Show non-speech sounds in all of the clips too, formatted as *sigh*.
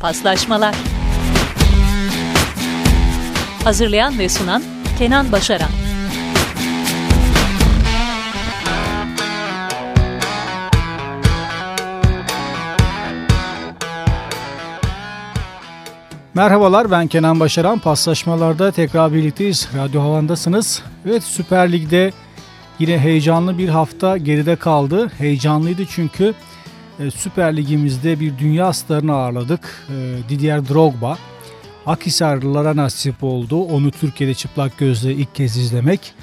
Paslaşmalar Hazırlayan ve sunan Kenan Başaran Merhabalar ben Kenan Başaran. Paslaşmalarda tekrar birlikteyiz. Radyo Havan'dasınız. Evet Süper Lig'de yine heyecanlı bir hafta geride kaldı. Heyecanlıydı çünkü Süper Lig'imizde bir dünya starını ağırladık. E, Didier Drogba. Akhisarlılara nasip oldu. Onu Türkiye'de çıplak gözle ilk kez izlemek.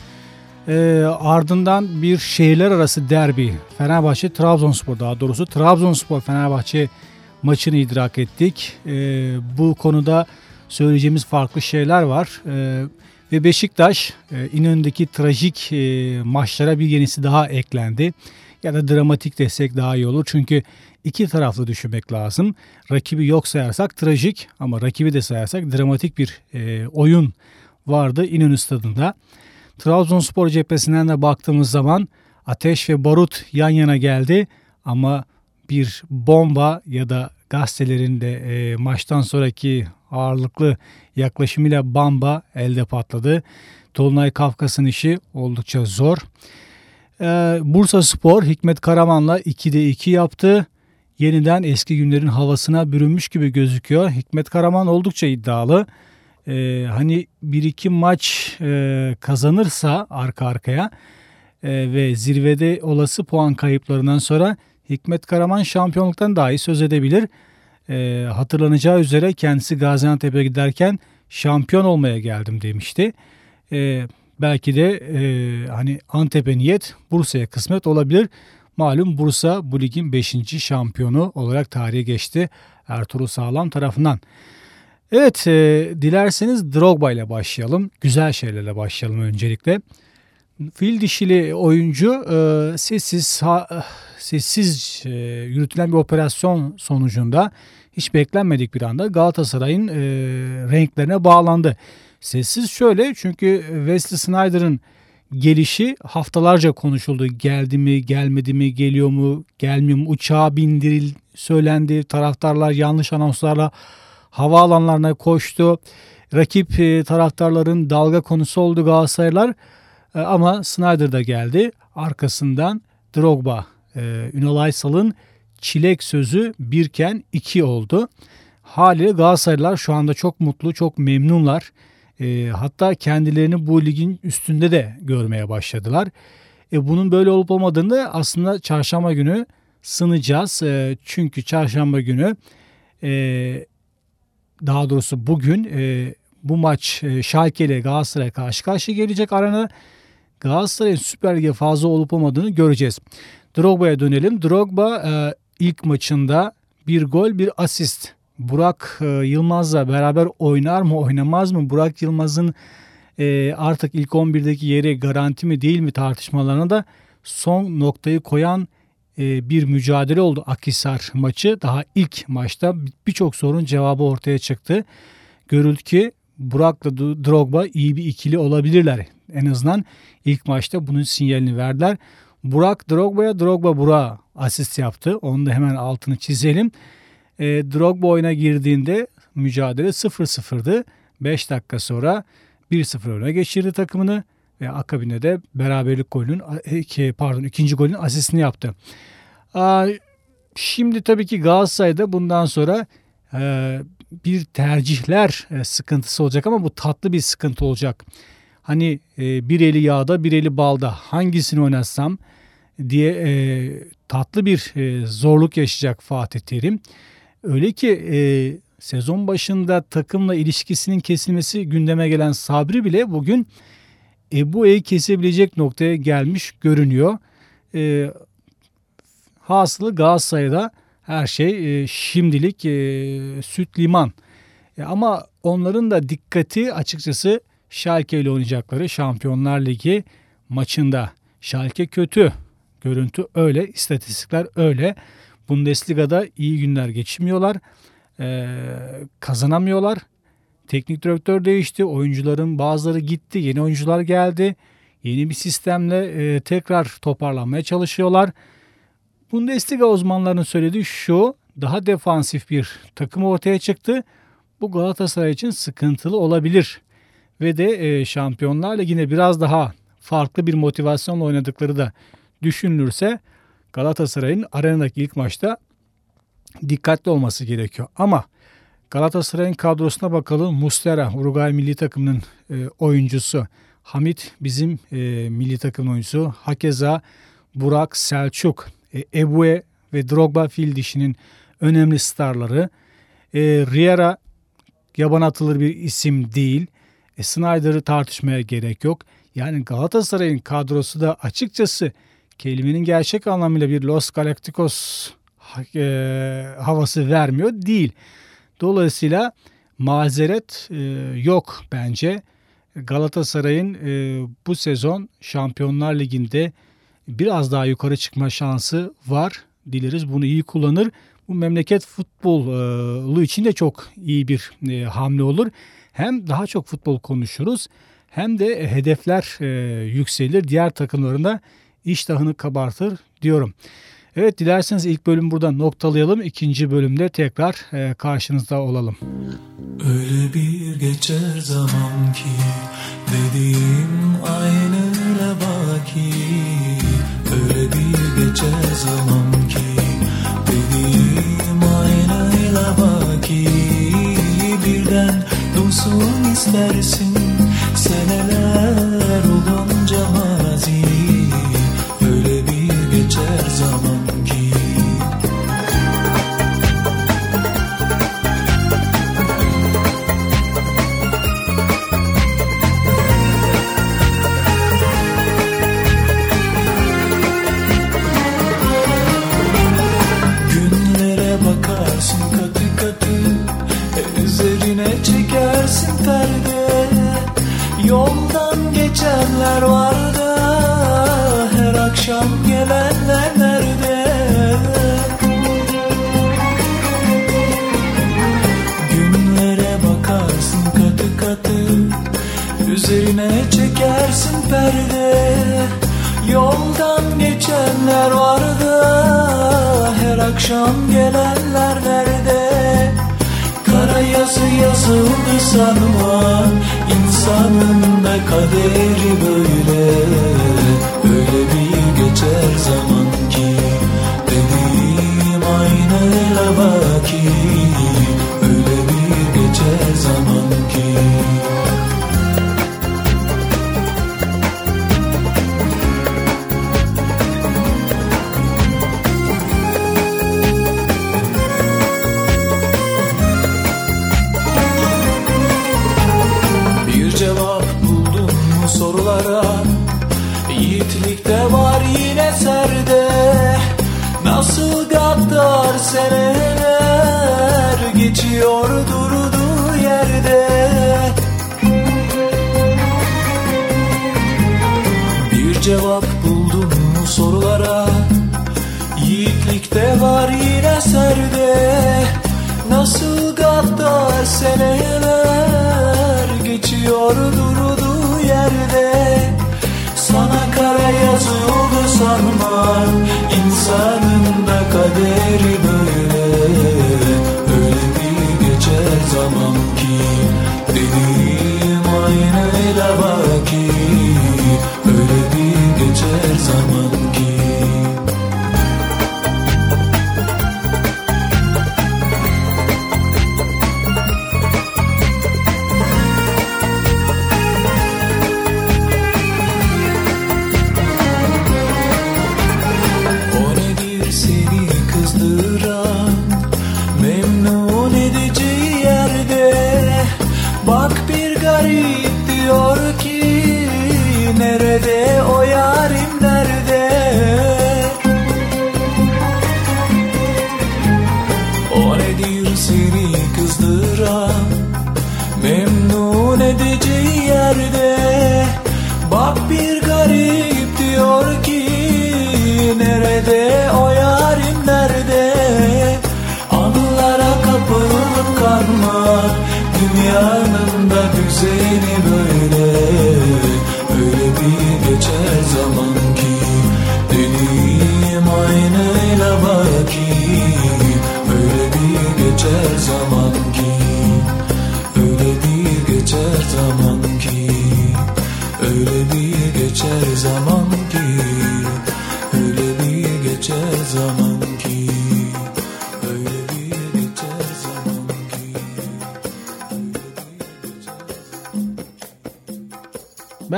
E, ardından bir şehirler arası derbi Fenerbahçe Trabzonspor daha doğrusu Trabzonspor Fenerbahçe maçını idrak ettik. E, bu konuda söyleyeceğimiz farklı şeyler var. E, ve Beşiktaş e, İnönü'ndeki trajik e, maçlara bir yenisi daha eklendi. Ya da dramatik desek daha iyi olur. Çünkü iki taraflı düşünmek lazım. Rakibi yok sayarsak trajik ama rakibi de sayarsak dramatik bir e, oyun vardı İnönü stadında. Trabzonspor cephesinden de baktığımız zaman ateş ve barut yan yana geldi ama bir bomba ya da gazetelerin de maçtan sonraki ağırlıklı yaklaşımıyla bamba elde patladı. Tolunay Kafkas'ın işi oldukça zor. E, Bursa Spor Hikmet Karaman'la 2'de 2 yaptı. Yeniden eski günlerin havasına bürünmüş gibi gözüküyor. Hikmet Karaman oldukça iddialı. E, hani bir iki maç e, kazanırsa arka arkaya e, ve zirvede olası puan kayıplarından sonra Hikmet Karaman şampiyonluktan dahi söz edebilir. E, hatırlanacağı üzere kendisi Gaziantep'e giderken şampiyon olmaya geldim demişti. E, belki de e, hani Antep'e niyet Bursa'ya kısmet olabilir. Malum Bursa bu ligin 5. şampiyonu olarak tarihe geçti Ertuğrul Sağlam tarafından. Evet e, dilerseniz Drogba ile başlayalım. Güzel şeylerle başlayalım öncelikle. Fil dişili oyuncu e, sessiz ha, sessiz e, yürütülen bir operasyon sonucunda hiç beklenmedik bir anda Galatasaray'ın e, renklerine bağlandı. Sessiz şöyle çünkü Wesley Snyder'ın gelişi haftalarca konuşuldu. Geldi mi, gelmedi mi, geliyor mu, gelmiyor mu, uçağa bindiril söylendi. Taraftarlar yanlış anonslarla havaalanlarına koştu. Rakip e, taraftarların dalga konusu oldu Galatasaraylar. E, ama Snyder da geldi. Arkasından Drogba, e, Ünal Aysal'ın çilek sözü birken iki oldu. Haliyle Galatasaraylılar şu anda çok mutlu, çok memnunlar. E, hatta kendilerini bu ligin üstünde de görmeye başladılar. Bunun böyle olup olmadığını da aslında çarşamba günü sınayacağız. E, çünkü çarşamba günü daha doğrusu bugün bu maç e, Schalke ile Galatasaray karşı karşıya gelecek arana. Galatasaray'ın Süper Lig'e fazla olup olmadığını göreceğiz. Drogba'ya dönelim. Drogba e, ilk maçında bir gol bir asist. Burak e, Yılmaz'la beraber oynar mı oynamaz mı? Burak Yılmaz'ın e, artık ilk 11'deki yeri garanti mi değil mi tartışmalarına da son noktayı koyan e, bir mücadele oldu Akisar maçı. Daha ilk maçta birçok sorun cevabı ortaya çıktı. Görüldü ki Burak'la Drogba iyi bir ikili olabilirler. En azından ilk maçta bunun sinyalini verdiler. Burak Drogba'ya Drogba Burak'a asist yaptı. Onu da hemen altını çizelim. E, Drogba oyuna girdiğinde mücadele 0-0'dı. 5 dakika sonra 1-0 öne geçirdi takımını ve akabinde de beraberlik golünün iki, pardon ikinci golün asistini yaptı. Şimdi tabii ki Galatasaray'da bundan sonra e, bir tercihler e, sıkıntısı olacak ama bu tatlı bir sıkıntı olacak. Hani e, bir eli yağda bir eli balda hangisini oynatsam diye e, tatlı bir e, zorluk yaşayacak Fatih Terim. Öyle ki e, sezon başında takımla ilişkisinin kesilmesi gündeme gelen Sabri bile bugün e, bu el kesebilecek noktaya gelmiş görünüyor. E, hasılı Galatasaray'da her şey e, şimdilik e, süt liman. E, ama onların da dikkati açıkçası Schalke ile oynayacakları Şampiyonlar Ligi maçında. Schalke kötü. Görüntü öyle, istatistikler öyle. Bundesliga'da iyi günler geçmiyorlar. Ee, kazanamıyorlar. Teknik direktör değişti. Oyuncuların bazıları gitti. Yeni oyuncular geldi. Yeni bir sistemle e, tekrar toparlanmaya çalışıyorlar. Bundesliga uzmanlarının söylediği şu. daha defansif bir takım ortaya çıktı. Bu Galatasaray için sıkıntılı olabilir. Ve de e, Şampiyonlar Ligi'nde biraz daha farklı bir motivasyonla oynadıkları da düşünülürse Galatasaray'ın arenadaki ilk maçta dikkatli olması gerekiyor. Ama Galatasaray'ın kadrosuna bakalım. Mustera, Uruguay milli takımının e, oyuncusu. Hamit bizim e, milli takım oyuncusu. Hakeza Burak, Selçuk, e, Ebue ve Drogba fil dişinin önemli starları. E, Riera yaban atılır bir isim değil. E, Snyder'ı tartışmaya gerek yok. Yani Galatasaray'ın kadrosu da açıkçası kelimenin gerçek anlamıyla bir Los Galacticos e, havası vermiyor değil. Dolayısıyla mazeret e, yok bence. Galatasaray'ın e, bu sezon Şampiyonlar Ligi'nde biraz daha yukarı çıkma şansı var. Dileriz bunu iyi kullanır. Bu memleket futbolu için de çok iyi bir e, hamle olur. Hem daha çok futbol konuşuruz hem de hedefler e, yükselir. Diğer takımlarında iştahını kabartır diyorum. Evet dilerseniz ilk bölüm burada noktalayalım. İkinci bölümde tekrar e, karşınızda olalım. Öyle bir geçer zaman ki dediğim aynı baki Öyle bir geçer zaman ki dediğim dursun istersin? Seneler geçenler vardı. Her akşam gelenler nerede? Günlere bakarsın katı katı Üzerine çekersin perde. Yoldan geçenler vardı Her akşam gelenler nerede yazı yazıldı sanma İnsanın da kaderi böyle. Öyle bir geçer zaman seneler geçiyor durduğu yerde. Sana kara yazıldı sanma insanın da kaderi böyle. Öyle bir geçer zaman ki Dediğim aynayla baki Öyle bir geçer zaman ki Dünyanın da düzeni böyle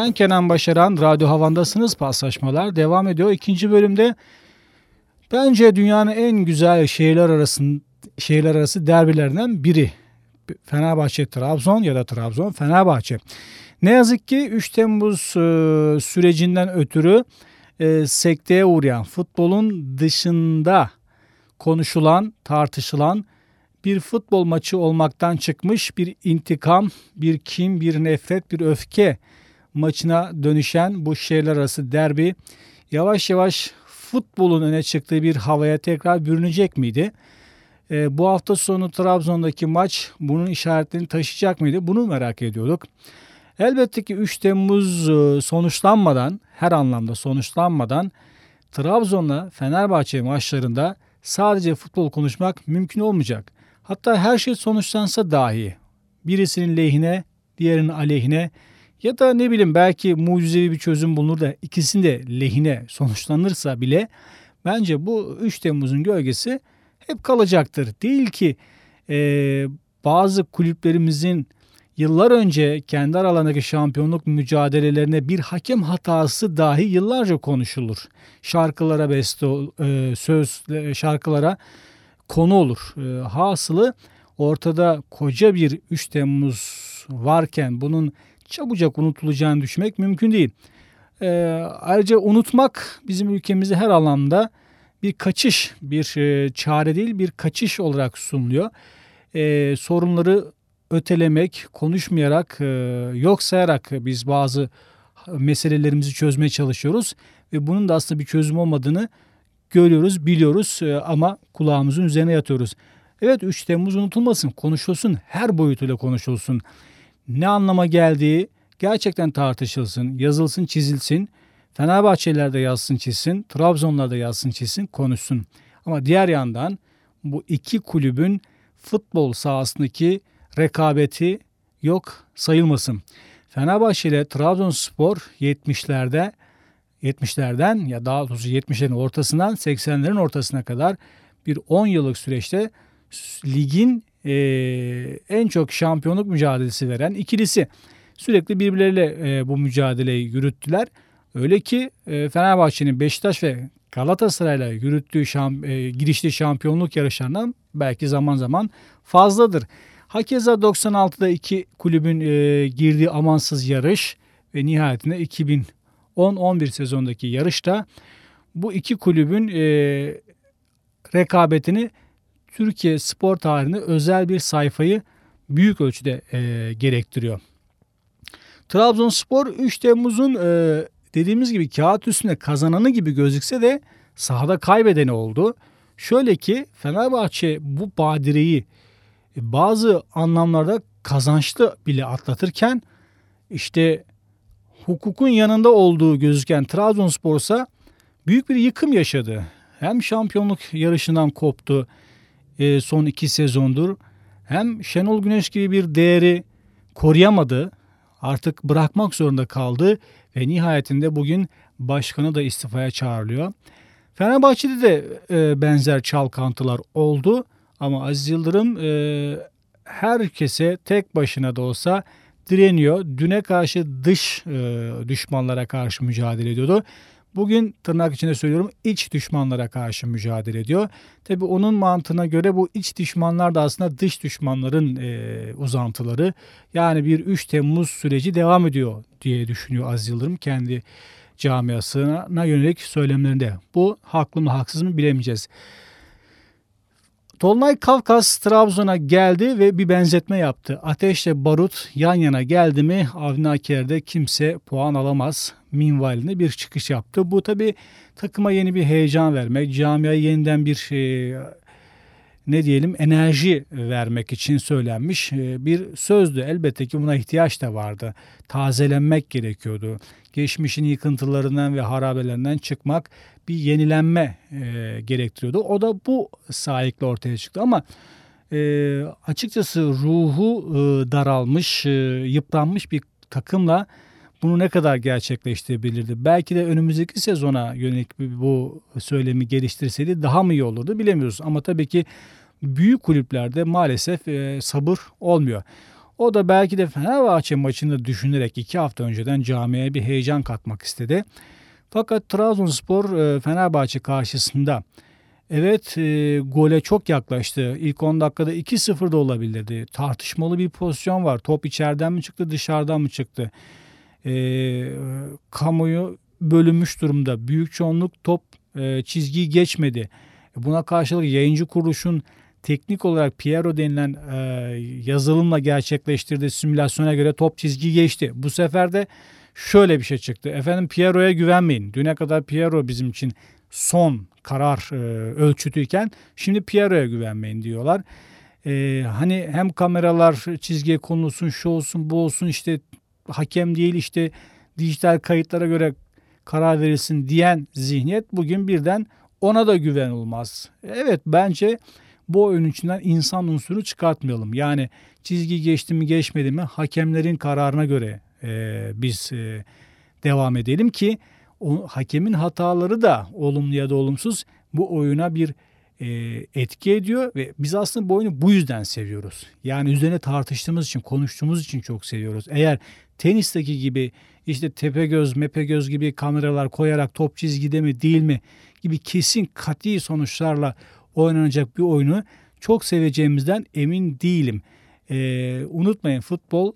Ben Kenan Başaran, Radyo Havan'dasınız. Paslaşmalar devam ediyor. İkinci bölümde bence dünyanın en güzel şehirler arasında şehirler arası derbilerinden biri. Fenerbahçe Trabzon ya da Trabzon Fenerbahçe. Ne yazık ki 3 Temmuz e, sürecinden ötürü e, sekteye uğrayan futbolun dışında konuşulan, tartışılan bir futbol maçı olmaktan çıkmış bir intikam, bir kim, bir nefret, bir öfke maçına dönüşen bu şehirler arası derbi yavaş yavaş futbolun öne çıktığı bir havaya tekrar bürünecek miydi? E, bu hafta sonu Trabzon'daki maç bunun işaretlerini taşıyacak mıydı? Bunu merak ediyorduk. Elbette ki 3 Temmuz e, sonuçlanmadan, her anlamda sonuçlanmadan Trabzon'la Fenerbahçe maçlarında sadece futbol konuşmak mümkün olmayacak. Hatta her şey sonuçlansa dahi birisinin lehine, diğerinin aleyhine ya da ne bileyim belki mucizevi bir çözüm bulunur da ikisinin de lehine sonuçlanırsa bile bence bu 3 Temmuz'un gölgesi hep kalacaktır. Değil ki e, bazı kulüplerimizin yıllar önce kendi aralarındaki şampiyonluk mücadelelerine bir hakem hatası dahi yıllarca konuşulur. Şarkılara beste, e, söz, şarkılara konu olur. E, hasılı ortada koca bir 3 Temmuz varken bunun çabucak unutulacağını düşünmek mümkün değil. E, ayrıca unutmak bizim ülkemizde her alanda bir kaçış, bir e, çare değil bir kaçış olarak sunuluyor. E, sorunları ötelemek, konuşmayarak, e, yok sayarak biz bazı meselelerimizi çözmeye çalışıyoruz. Ve bunun da aslında bir çözüm olmadığını görüyoruz, biliyoruz e, ama kulağımızın üzerine yatıyoruz. Evet 3 Temmuz unutulmasın, konuşulsun, her boyutuyla konuşulsun. Ne anlama geldiği gerçekten tartışılsın, yazılsın, çizilsin. Fenerbahçeliler de yazsın çizsin, Trabzonlar da yazsın çizsin, konuşsun. Ama diğer yandan bu iki kulübün futbol sahasındaki rekabeti yok sayılmasın. Fenerbahçe ile Trabzonspor 70'lerde 70'lerden ya daha doğrusu 70'lerin ortasından 80'lerin ortasına kadar bir 10 yıllık süreçte ligin e, en çok şampiyonluk mücadelesi veren ikilisi. Sürekli birbirleriyle e, bu mücadeleyi yürüttüler. Öyle ki e, Fenerbahçe'nin Beşiktaş ve Galatasaray'la yürüttüğü şam, e, girişli şampiyonluk yarışlarından belki zaman zaman fazladır. Hakeza 96'da iki kulübün e, girdiği amansız yarış ve nihayetinde 2010-11 sezondaki yarışta bu iki kulübün e, rekabetini Türkiye spor tarihinde özel bir sayfayı büyük ölçüde e, gerektiriyor. Trabzonspor 3 Temmuz'un e, dediğimiz gibi kağıt üstünde kazananı gibi gözükse de sahada kaybedeni oldu. Şöyle ki Fenerbahçe bu badireyi bazı anlamlarda kazançlı bile atlatırken işte hukukun yanında olduğu gözüken Trabzonspor ise büyük bir yıkım yaşadı. Hem şampiyonluk yarışından koptu e, son iki sezondur hem Şenol Güneş gibi bir değeri koruyamadı. Artık bırakmak zorunda kaldı ve nihayetinde bugün başkanı da istifaya çağrılıyor. Fenerbahçe'de de e, benzer çalkantılar oldu ama Aziz Yıldırım e, herkese tek başına da olsa direniyor. Düne karşı dış e, düşmanlara karşı mücadele ediyordu. Bugün tırnak içinde söylüyorum iç düşmanlara karşı mücadele ediyor. Tabi onun mantığına göre bu iç düşmanlar da aslında dış düşmanların e, uzantıları. Yani bir 3 Temmuz süreci devam ediyor diye düşünüyor Aziz Yıldırım kendi camiasına yönelik söylemlerinde. Bu haklı mı haksız mı bilemeyeceğiz. Tolunay Kafkas Trabzon'a geldi ve bir benzetme yaptı. Ateşle barut yan yana geldi mi Avni Aker'de kimse puan alamaz minvalinde bir çıkış yaptı. Bu tabi takıma yeni bir heyecan vermek, camiaya yeniden bir e, ne diyelim enerji vermek için söylenmiş e, bir sözdü. Elbette ki buna ihtiyaç da vardı. Tazelenmek gerekiyordu. Geçmişin yıkıntılarından ve harabelerinden çıkmak bir yenilenme e, gerektiriyordu. O da bu sahikle ortaya çıktı ama e, açıkçası ruhu daralmış, yıpranmış bir takımla bunu ne kadar gerçekleştirebilirdi? Belki de önümüzdeki sezona yönelik bu söylemi geliştirseydi daha mı iyi olurdu bilemiyoruz. Ama tabii ki büyük kulüplerde maalesef e, sabır olmuyor. O da belki de Fenerbahçe maçını düşünerek iki hafta önceden camiye bir heyecan katmak istedi. Fakat Trabzonspor e, Fenerbahçe karşısında evet e, gole çok yaklaştı. İlk 10 dakikada 2-0 da olabilirdi. Tartışmalı bir pozisyon var. Top içeriden mi çıktı dışarıdan mı çıktı? E, kamuoyu bölünmüş durumda. Büyük çoğunluk top e, çizgiyi geçmedi. Buna karşılık yayıncı kuruluşun teknik olarak Piero denilen e, yazılımla gerçekleştirdiği simülasyona göre top çizgi geçti. Bu sefer de şöyle bir şey çıktı. Efendim Piero'ya güvenmeyin. Düne kadar Piero bizim için son karar e, ölçütüyken şimdi Piero'ya güvenmeyin diyorlar. E, hani hem kameralar çizgiye konulsun, şu olsun, bu olsun işte hakem değil işte dijital kayıtlara göre karar verilsin diyen zihniyet bugün birden ona da güven olmaz. Evet bence bu oyun içinden insan unsuru çıkartmayalım. Yani çizgi geçti mi geçmedi mi hakemlerin kararına göre e, biz e, devam edelim ki o, hakemin hataları da olumlu ya da olumsuz bu oyuna bir e, etki ediyor ve biz aslında bu oyunu bu yüzden seviyoruz. Yani üzerine tartıştığımız için, konuştuğumuz için çok seviyoruz. Eğer tenisteki gibi işte tepe göz, mepe göz gibi kameralar koyarak top çizgide mi değil mi gibi kesin kat'i sonuçlarla oynanacak bir oyunu çok seveceğimizden emin değilim. Ee, unutmayın futbol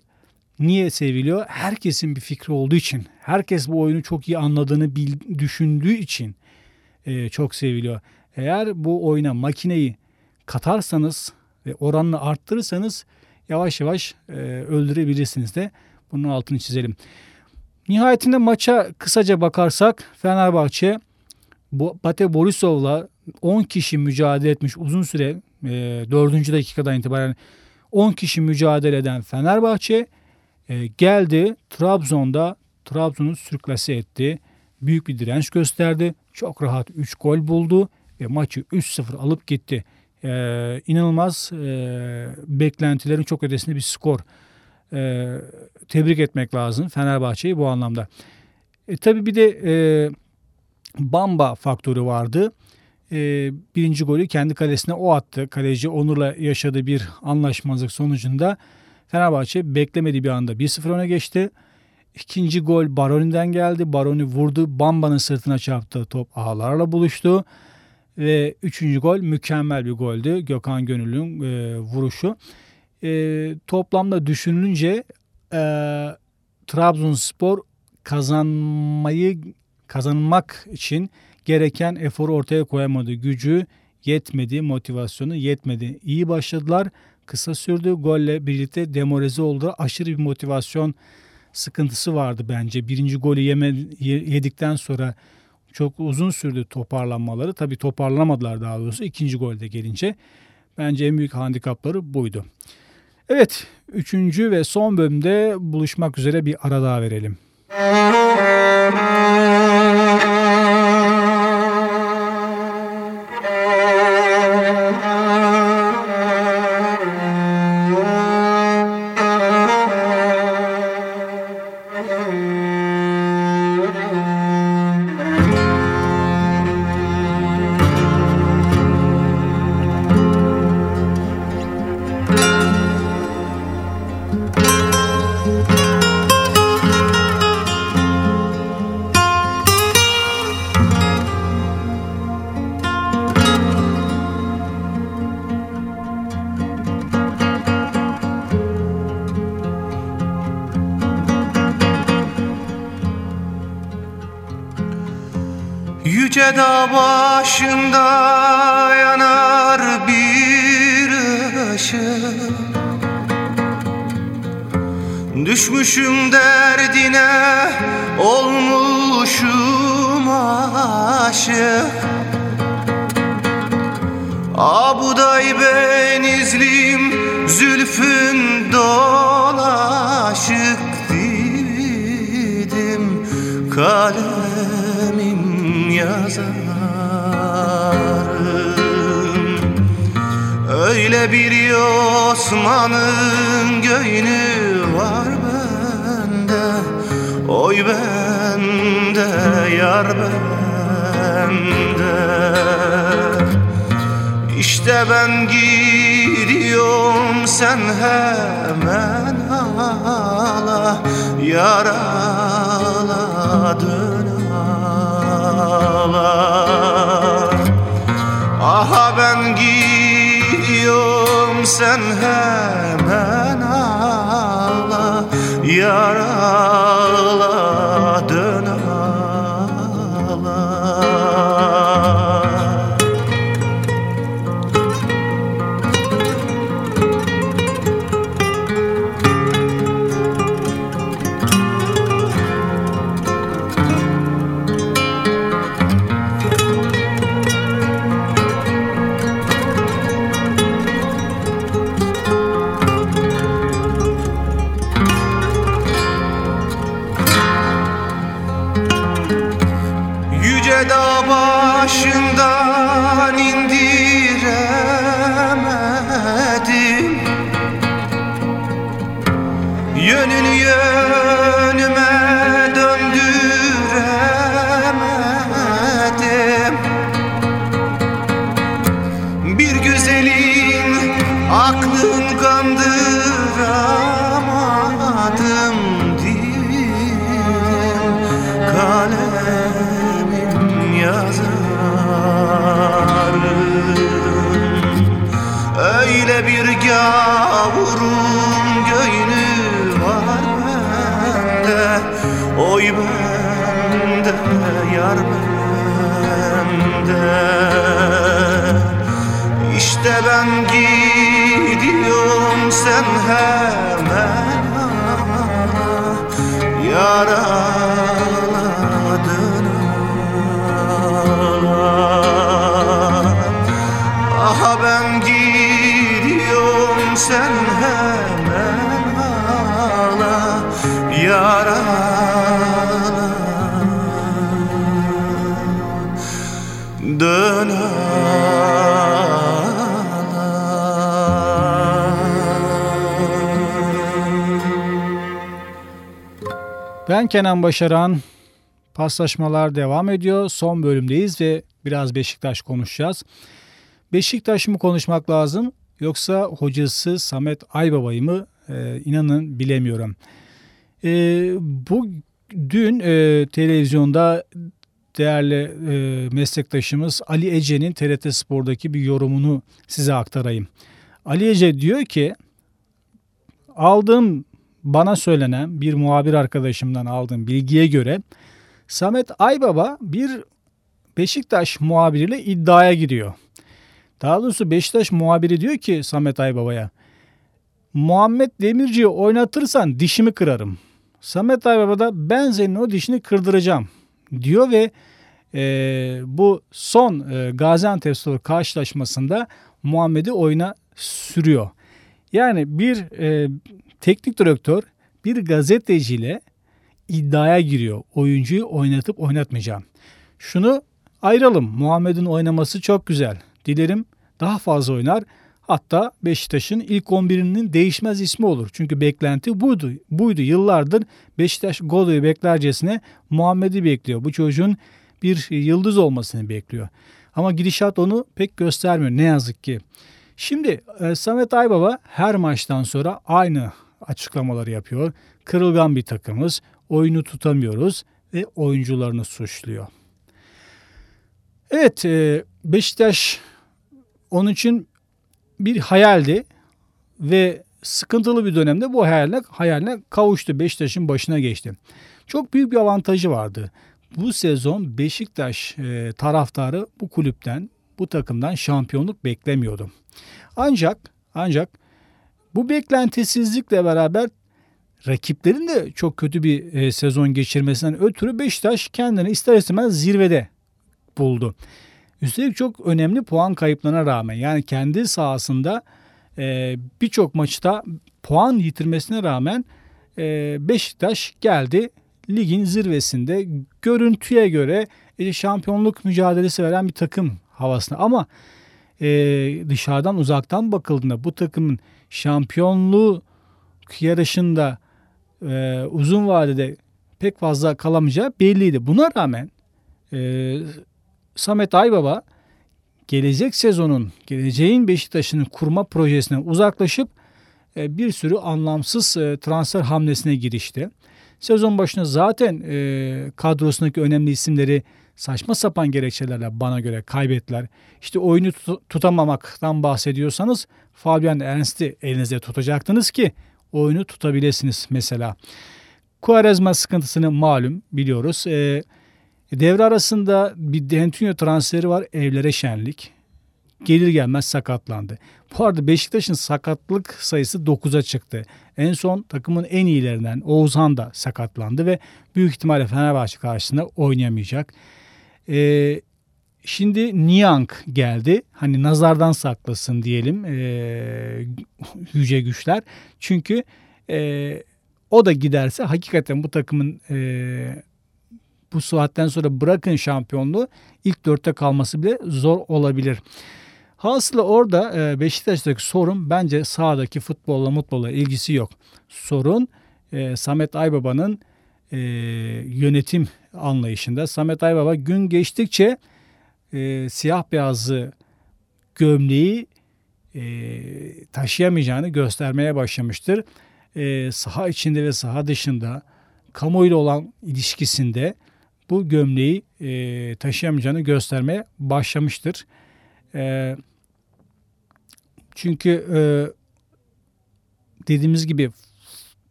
niye seviliyor? Herkesin bir fikri olduğu için, herkes bu oyunu çok iyi anladığını bil, düşündüğü için e, çok seviliyor. Eğer bu oyuna makineyi katarsanız ve oranını arttırırsanız yavaş yavaş e, öldürebilirsiniz de bunun altını çizelim. Nihayetinde maça kısaca bakarsak Fenerbahçe Bate Borisov'la 10 kişi mücadele etmiş uzun süre e, 4. dakikadan itibaren 10 kişi mücadele eden Fenerbahçe e, geldi Trabzon'da Trabzon'u sürklase etti. Büyük bir direnç gösterdi. Çok rahat 3 gol buldu ve maçı 3-0 alıp gitti. Ee, inanılmaz e, beklentilerin çok ötesinde bir skor. Ee, tebrik etmek lazım Fenerbahçe'yi bu anlamda. E, tabii bir de e, Bamba faktörü vardı. E, birinci golü kendi kalesine o attı. Kaleci Onur'la yaşadığı bir anlaşmazlık sonucunda Fenerbahçe beklemediği bir anda 1-0 öne geçti. İkinci gol Baroni'den geldi. Baroni vurdu. Bamba'nın sırtına çarptı. Top ağlarla buluştu. Ve üçüncü gol mükemmel bir goldü. Gökhan Gönül'ün e, vuruşu. E, toplamda düşünülünce e, Trabzonspor kazanmayı kazanmak için gereken eforu ortaya koyamadı. Gücü yetmedi, motivasyonu yetmedi. İyi başladılar. Kısa sürdü. Golle birlikte demoralize oldu. Aşırı bir motivasyon sıkıntısı vardı bence. Birinci golü yeme, yedikten sonra çok uzun sürdü toparlanmaları. Tabii toparlamadılar daha doğrusu ikinci golde gelince. Bence en büyük handikapları buydu. Evet, üçüncü ve son bölümde buluşmak üzere bir ara daha verelim. *laughs* olmuşum aşık. Abuday benizlim zülfün dolaşık didim kalemim yazarım. Öyle bir Osman'ın göğünü var bende. Oy bende yar bende. İşte ben gidiyorum sen hemen ağla Yar ağla dön ağla Aha ben gidiyorum sen hemen ağla Yar İşte ben gidiyorum sen hemen. Yaraladın. Aha ben gidiyorum sen hemen. Ağla Yaraladın Ben Kenan Başaran. Paslaşmalar devam ediyor. Son bölümdeyiz ve biraz Beşiktaş konuşacağız. Beşiktaş mı konuşmak lazım yoksa hocası Samet Aybaba'yı mı? Ee, inanın bilemiyorum. Ee, bu dün e, televizyonda değerli e, meslektaşımız Ali Ece'nin TRT Spor'daki bir yorumunu size aktarayım. Ali Ece diyor ki aldığım bana söylenen bir muhabir arkadaşımdan aldığım bilgiye göre Samet Aybaba bir Beşiktaş muhabiriyle iddiaya giriyor. Daha doğrusu Beşiktaş muhabiri diyor ki Samet Aybaba'ya Muhammed Demirci'yi oynatırsan dişimi kırarım. Samet Aybaba da ben senin o dişini kırdıracağım diyor ve e, bu son e, Gaziantep Spor karşılaşmasında Muhammed'i oyuna sürüyor. Yani bir e, teknik direktör bir gazeteciyle iddiaya giriyor. Oyuncuyu oynatıp oynatmayacağım. Şunu ayıralım. Muhammed'in oynaması çok güzel. Dilerim daha fazla oynar. Hatta Beşiktaş'ın ilk 11'inin değişmez ismi olur. Çünkü beklenti buydu. Buydu yıllardır Beşiktaş Godoy'u beklercesine Muhammed'i bekliyor. Bu çocuğun bir yıldız olmasını bekliyor. Ama gidişat onu pek göstermiyor ne yazık ki. Şimdi e, Samet Aybaba her maçtan sonra aynı açıklamaları yapıyor. Kırılgan bir takımız, oyunu tutamıyoruz ve oyuncularını suçluyor. Evet e, Beşiktaş onun için bir hayaldi ve sıkıntılı bir dönemde bu hayaline, hayaline kavuştu. Beşiktaş'ın başına geçti. Çok büyük bir avantajı vardı. Bu sezon Beşiktaş e, taraftarı bu kulüpten, bu takımdan şampiyonluk beklemiyordu. Ancak ancak bu beklentisizlikle beraber rakiplerin de çok kötü bir e, sezon geçirmesinden ötürü Beşiktaş kendini ister istemez zirvede buldu. Üstelik çok önemli puan kayıplarına rağmen yani kendi sahasında e, birçok maçta puan yitirmesine rağmen e, Beşiktaş geldi ligin zirvesinde görüntüye göre e, şampiyonluk mücadelesi veren bir takım havasına ama e, dışarıdan uzaktan bakıldığında bu takımın şampiyonluğu yarışında e, uzun vadede pek fazla kalamayacağı belliydi. Buna rağmen e, Samet Aybaba gelecek sezonun, geleceğin Beşiktaş'ın kurma projesine uzaklaşıp e, bir sürü anlamsız e, transfer hamlesine girişti. Sezon başında zaten e, kadrosundaki önemli isimleri saçma sapan gerekçelerle bana göre kaybettiler. İşte oyunu tutamamaktan bahsediyorsanız Fabian Ernst'i elinizde tutacaktınız ki oyunu tutabilirsiniz mesela. Quaresma sıkıntısını malum biliyoruz. E, devre arasında bir Dentunio transferi var evlere şenlik. Gelir gelmez sakatlandı. Bu arada Beşiktaş'ın sakatlık sayısı 9'a çıktı. En son takımın en iyilerinden Oğuzhan da sakatlandı ve büyük ihtimalle Fenerbahçe karşısında oynayamayacak. Ee, şimdi Niang geldi. Hani nazardan saklasın diyelim ee, yüce güçler. Çünkü e, o da giderse hakikaten bu takımın e, bu saatten sonra bırakın şampiyonluğu ilk dörtte kalması bile zor olabilir. Hasılı orada e, Beşiktaş'taki sorun bence sahadaki futbolla mutbolla ilgisi yok. Sorun e, Samet Aybaba'nın e, yönetim anlayışında. Samet Aybaba gün geçtikçe e, siyah beyazlı gömleği e, taşıyamayacağını göstermeye başlamıştır. E, saha içinde ve saha dışında kamuoyuyla olan ilişkisinde bu gömleği e, taşıyamayacağını göstermeye başlamıştır. E, çünkü e, dediğimiz gibi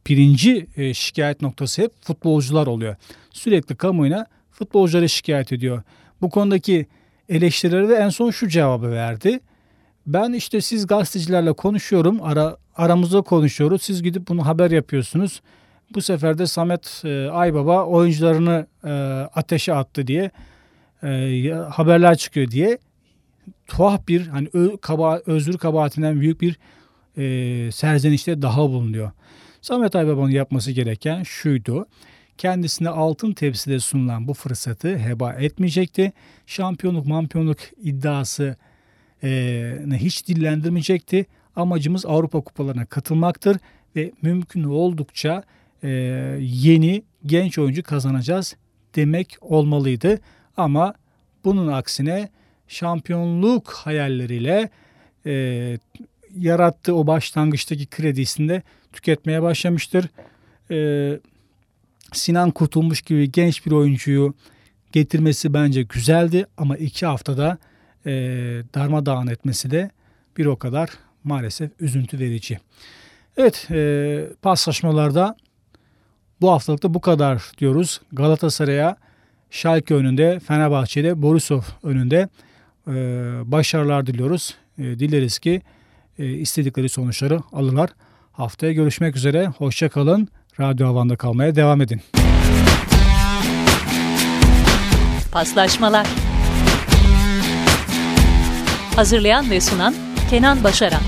birinci e, şikayet noktası hep futbolcular oluyor. Sürekli kamuoyuna futbolcuları şikayet ediyor. Bu konudaki eleştirilere de en son şu cevabı verdi. Ben işte siz gazetecilerle konuşuyorum, ara, aramızda konuşuyoruz. Siz gidip bunu haber yapıyorsunuz. Bu sefer de Samet e, Aybaba oyuncularını e, ateşe attı diye e, haberler çıkıyor diye tuhaf bir hani ö, kaba, özür kabahatinden büyük bir e, serzenişte daha bulunuyor. Samet Aybaba'nın yapması gereken şuydu. Kendisine altın tepside sunulan bu fırsatı heba etmeyecekti. Şampiyonluk mampiyonluk iddiası e, hiç dillendirmeyecekti. Amacımız Avrupa kupalarına katılmaktır ve mümkün oldukça e, yeni genç oyuncu kazanacağız demek olmalıydı. Ama bunun aksine şampiyonluk hayalleriyle e, yarattığı o başlangıçtaki kredisini de tüketmeye başlamıştır. E, Sinan Kurtulmuş gibi genç bir oyuncuyu getirmesi bence güzeldi ama iki haftada e, darmadağın etmesi de bir o kadar maalesef üzüntü verici. Evet e, paslaşmalarda bu haftalıkta bu kadar diyoruz. Galatasaray'a Schalke önünde, Fenerbahçe'de, Borisov önünde e, başarılar diliyoruz. E, dileriz ki istedikleri sonuçları alırlar. Haftaya görüşmek üzere. Hoşçakalın. Radyo Havan'da kalmaya devam edin. Paslaşmalar Hazırlayan ve sunan Kenan Başaran